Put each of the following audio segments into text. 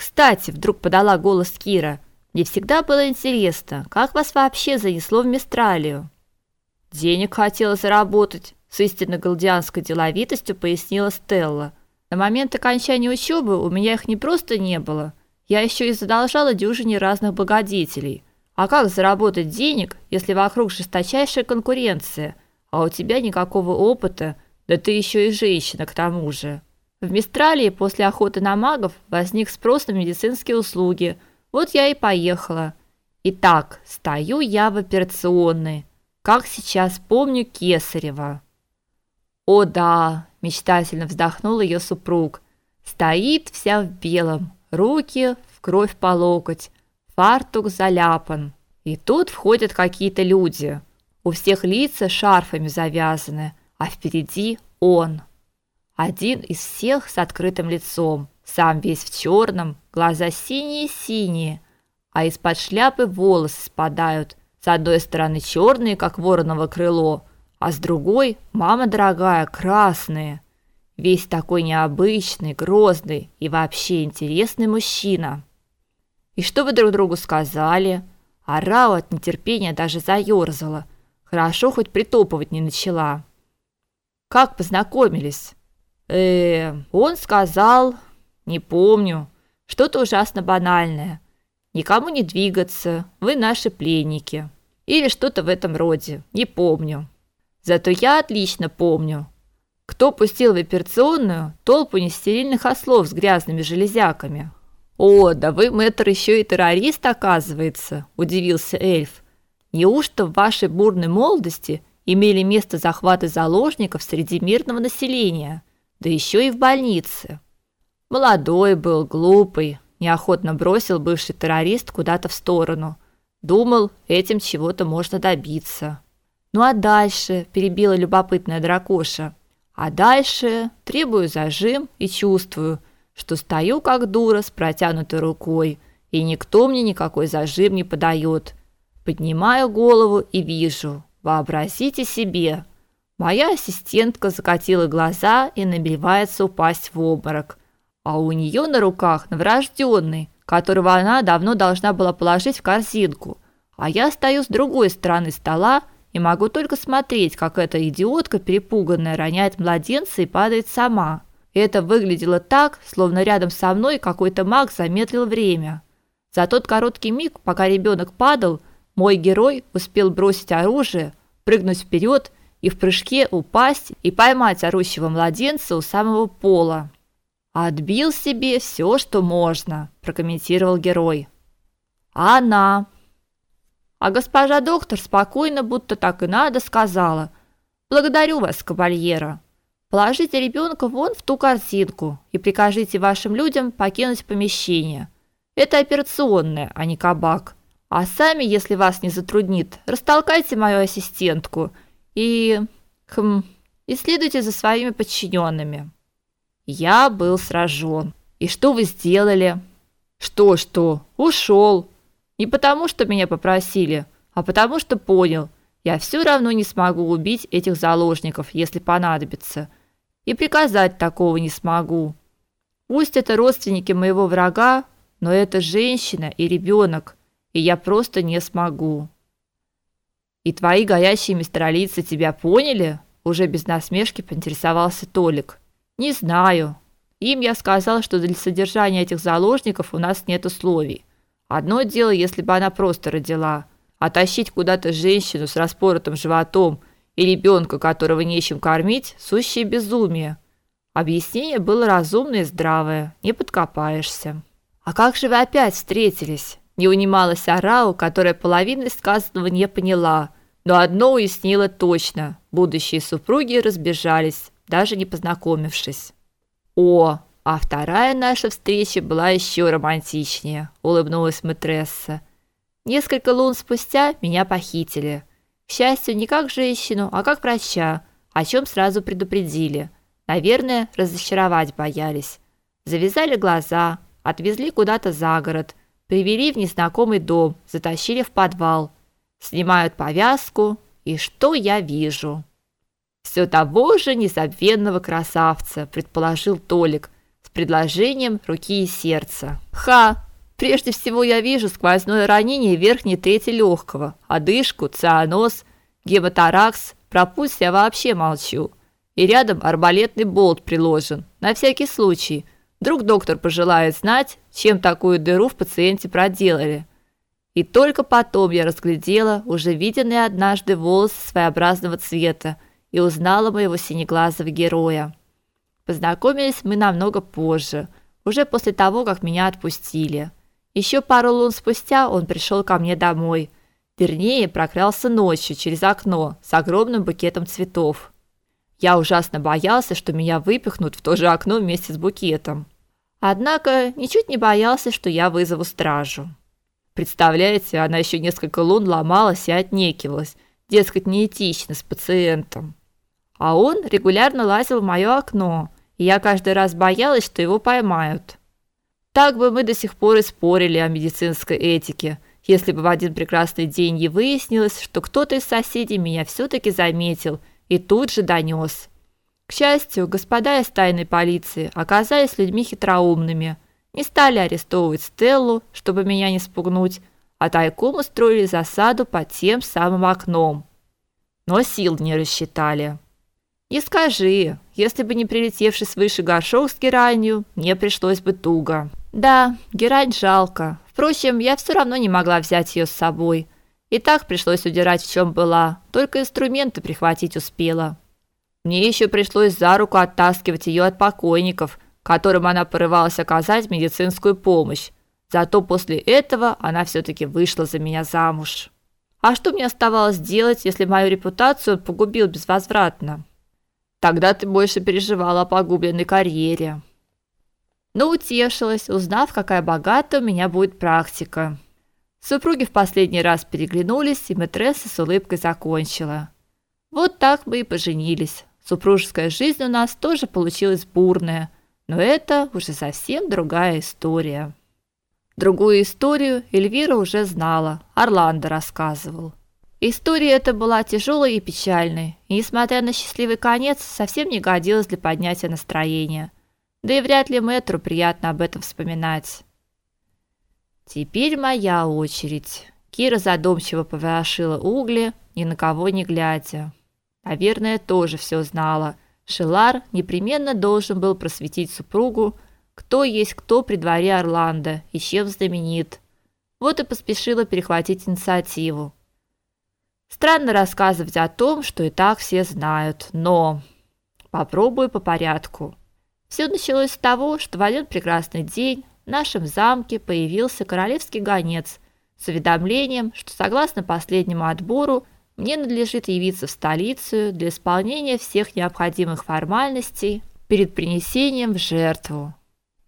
Кстати, вдруг подала голос Кира. Мне всегда было интересно, как вас вообще занесло в Мистралию? Денег хотела заработать, с истинно галдианской деловитостью пояснила Стелла. На момент окончания учебы у меня их не просто не было, я еще и задолжала дюжине разных благодетелей. А как заработать денег, если вокруг жесточайшая конкуренция, а у тебя никакого опыта, да ты еще и женщина к тому же? В Мистралии после охоты на магов возник спрос на медицинские услуги. Вот я и поехала. Итак, стою я в операционной. Как сейчас помню Кесарева. О да, мечтательно вздохнул ее супруг. Стоит вся в белом, руки в кровь по локоть, фартук заляпан. И тут входят какие-то люди. У всех лица шарфами завязаны, а впереди он. Один из всех с открытым лицом, сам весь в черном, глаза синие-синие, а из-под шляпы волосы спадают. С одной стороны черные, как вороново крыло, а с другой, мама дорогая, красные. Весь такой необычный, грозный и вообще интересный мужчина. И что вы друг другу сказали? Арау от нетерпения даже заёрзала. Хорошо хоть притопывать не начала. Как познакомились? Э, он сказал, не помню, что-то ужасно банальное. Никому не двигаться, вы наши пленники. Или что-то в этом роде, не помню. Зато я отлично помню, кто пустил в операционную толпу нестерильных ослов с грязными железяками. О, да вы, мэтр, еще и террорист, оказывается, удивился эльф. Неужто в вашей бурной молодости имели место захваты заложников среди мирного населения? Да еще и в больнице. Молодой был, глупый, неохотно бросил бывший террорист куда-то в сторону. Думал, этим чего-то можно добиться. Ну а дальше, перебила любопытная дракоша. А дальше требую зажим и чувствую, что стою как дура с протянутой рукой, и никто мне никакой зажим не подает. Поднимаю голову и вижу. Вообразите себе, Моя ассистентка закатила глаза и набивается упасть в обморок. А у нее на руках новорожденный, которого она давно должна была положить в корзинку. А я стою с другой стороны стола и могу только смотреть, как эта идиотка перепуганная роняет младенца и падает сама. это выглядело так, словно рядом со мной какой-то маг замедлил время. За тот короткий миг, пока ребенок падал, мой герой успел бросить оружие, прыгнуть вперед и в прыжке упасть и поймать орущего младенца у самого пола. Отбил себе все, что можно, прокомментировал герой. А она? А госпожа доктор спокойно, будто так и надо, сказала: "Благодарю вас, кавальера. Положите ребенка вон в ту корзинку и прикажите вашим людям покинуть помещение. Это операционная, а не кабак. А сами, если вас не затруднит, растолкайте мою ассистентку и хм, и следуйте за своими подчиненными. Я был сражен. И что вы сделали? Что, что? Ушел. Не потому, что меня попросили, а потому что понял, я все равно не смогу убить этих заложников, если понадобится. И приказать такого не смогу. Пусть это родственники моего врага, но это женщина и ребенок, и я просто не смогу. И твои горящие мистралицы тебя поняли? Уже без насмешки поинтересовался Толик. Не знаю. Им я сказал, что для содержания этих заложников у нас нет условий. Одно дело, если бы она просто родила, а тащить куда-то женщину с распоротым животом и ребенка, которого нечем кормить, сущее безумие. Объяснение было разумное и здравое, не подкопаешься. А как же вы опять встретились? Не унималась Арау, которая половины сказанного не поняла, но одно уяснила точно: будущие супруги разбежались, даже не познакомившись. О, а вторая наша встреча была еще романтичнее, улыбнулась матресса. Несколько лун спустя меня похитили. К счастью, не как женщину, а как врача, о чем сразу предупредили. Наверное, разочаровать боялись. Завязали глаза, отвезли куда-то за город, Привели в незнакомый дом, затащили в подвал. Снимают повязку, и что я вижу? Все того же незабвенного красавца, предположил Толик, с предложением руки и сердца. Ха! Прежде всего я вижу сквозное ранение верхней трети легкого, одышку, цианоз, гемоторакс, про пульс я вообще молчу. И рядом арбалетный болт приложен, на всякий случай. Вдруг доктор пожелает знать, чем такую дыру в пациенте проделали. И только потом я разглядела уже виденные однажды волосы своеобразного цвета и узнала моего синеглазого героя. Познакомились мы намного позже, уже после того, как меня отпустили. Еще пару лун спустя он пришел ко мне домой. Вернее, прокрался ночью через окно с огромным букетом цветов. Я ужасно боялся, что меня выпихнут в то же окно вместе с букетом. Однако ничуть не боялся, что я вызову стражу. Представляете, она еще несколько лун ломалась и отнекивалась, дескать, неэтично с пациентом. А он регулярно лазил в мое окно, и я каждый раз боялась, что его поймают. Так бы мы до сих пор и спорили о медицинской этике, если бы в один прекрасный день не выяснилось, что кто-то из соседей меня все таки заметил и тут же донес. К счастью, господа из тайной полиции оказались людьми хитроумными – не стали арестовывать Стеллу, чтобы меня не спугнуть, а тайком устроили засаду под тем самым окном. Но сил не рассчитали. Не скажи, если бы не прилетевший свыше горшок с геранью, мне пришлось бы туго. Да, герань жалко. Впрочем, я все равно не могла взять ее с собой. И так пришлось удирать в чем была, только инструменты прихватить успела. Мне еще пришлось за руку оттаскивать ее от покойников – которым она порывалась оказать медицинскую помощь. Зато после этого она все таки вышла за меня замуж. А что мне оставалось делать, если мою репутацию он погубил безвозвратно? Тогда ты больше переживала о погубленной карьере. Но утешилась, узнав, какая богатая у меня будет практика. Супруги в последний раз переглянулись, и матресса с улыбкой закончила. Вот так мы и поженились. Супружеская жизнь у нас тоже получилась бурная – но это уже совсем другая история. Другую историю Эльвира уже знала, Орландо рассказывал. История эта была тяжелой и печальной, и, несмотря на счастливый конец, совсем не годилась для поднятия настроения. Да и вряд ли мэтру приятно об этом вспоминать. Теперь моя очередь. Кира задумчиво поворошила угли, ни на кого не глядя. Наверное, тоже все знала – Шелар непременно должен был просветить супругу, кто есть кто при дворе Орландо и чем знаменит. Вот и поспешила перехватить инициативу. Странно рассказывать о том, что и так все знают, но попробую по порядку. Все началось с того, что в один прекрасный день в нашем замке появился королевский гонец с уведомлением, что согласно последнему отбору мне надлежит явиться в столицу для исполнения всех необходимых формальностей перед принесением в жертву.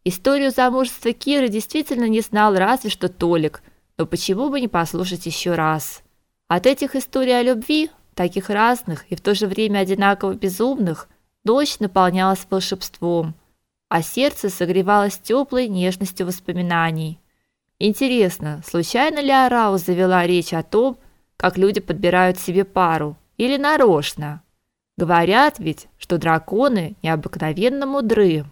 Историю замужества Киры действительно не знал разве что Толик, но почему бы не послушать еще раз? От этих историй о любви, таких разных и в то же время одинаково безумных, ночь наполнялась волшебством, а сердце согревалось теплой нежностью воспоминаний. Интересно, случайно ли Арау завела речь о том, как люди подбирают себе пару, или нарочно. Говорят ведь, что драконы необыкновенно мудры.